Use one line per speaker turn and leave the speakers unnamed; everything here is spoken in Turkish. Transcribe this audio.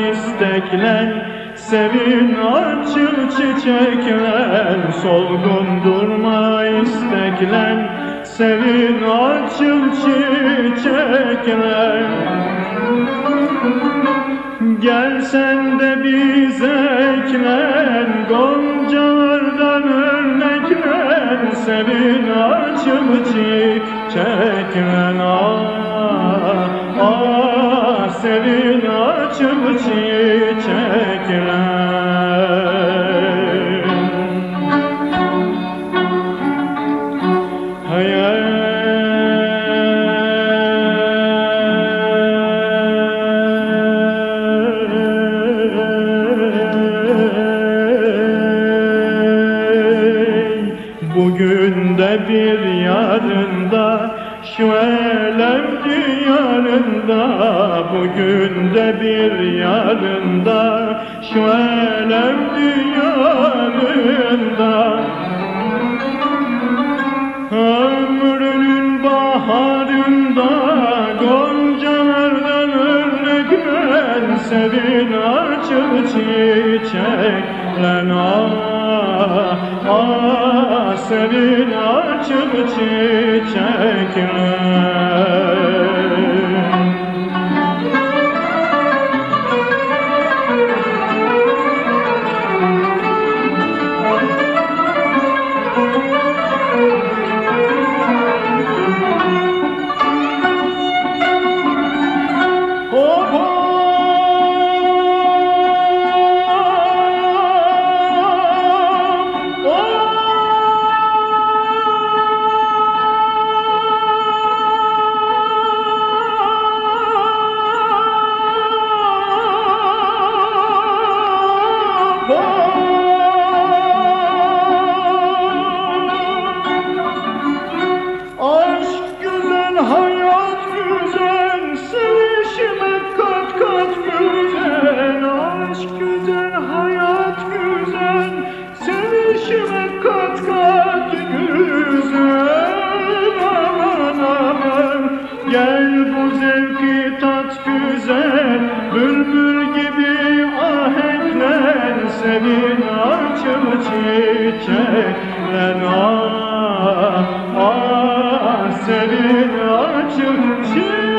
durma isteklen Sevin açıl çiçekler Solgun durma isteklen Sevin açıl çiçekler. Gel sen de bize eklen Goncalardan örnekler Sevin açıl çiçekler açıl çiçekler Hey, Bugün de bir yarında şu elem diyarında Bugün de bir yarında. Şu elem diyarında. Ömrünün baharında Goncalardan örnekler Sevin açıl çiçekler Ah, ah sevin açıl çiçekler bülbül gibi ahenkler, sevin açıl çiçekler. Ah, ah, senin açıl çiçekler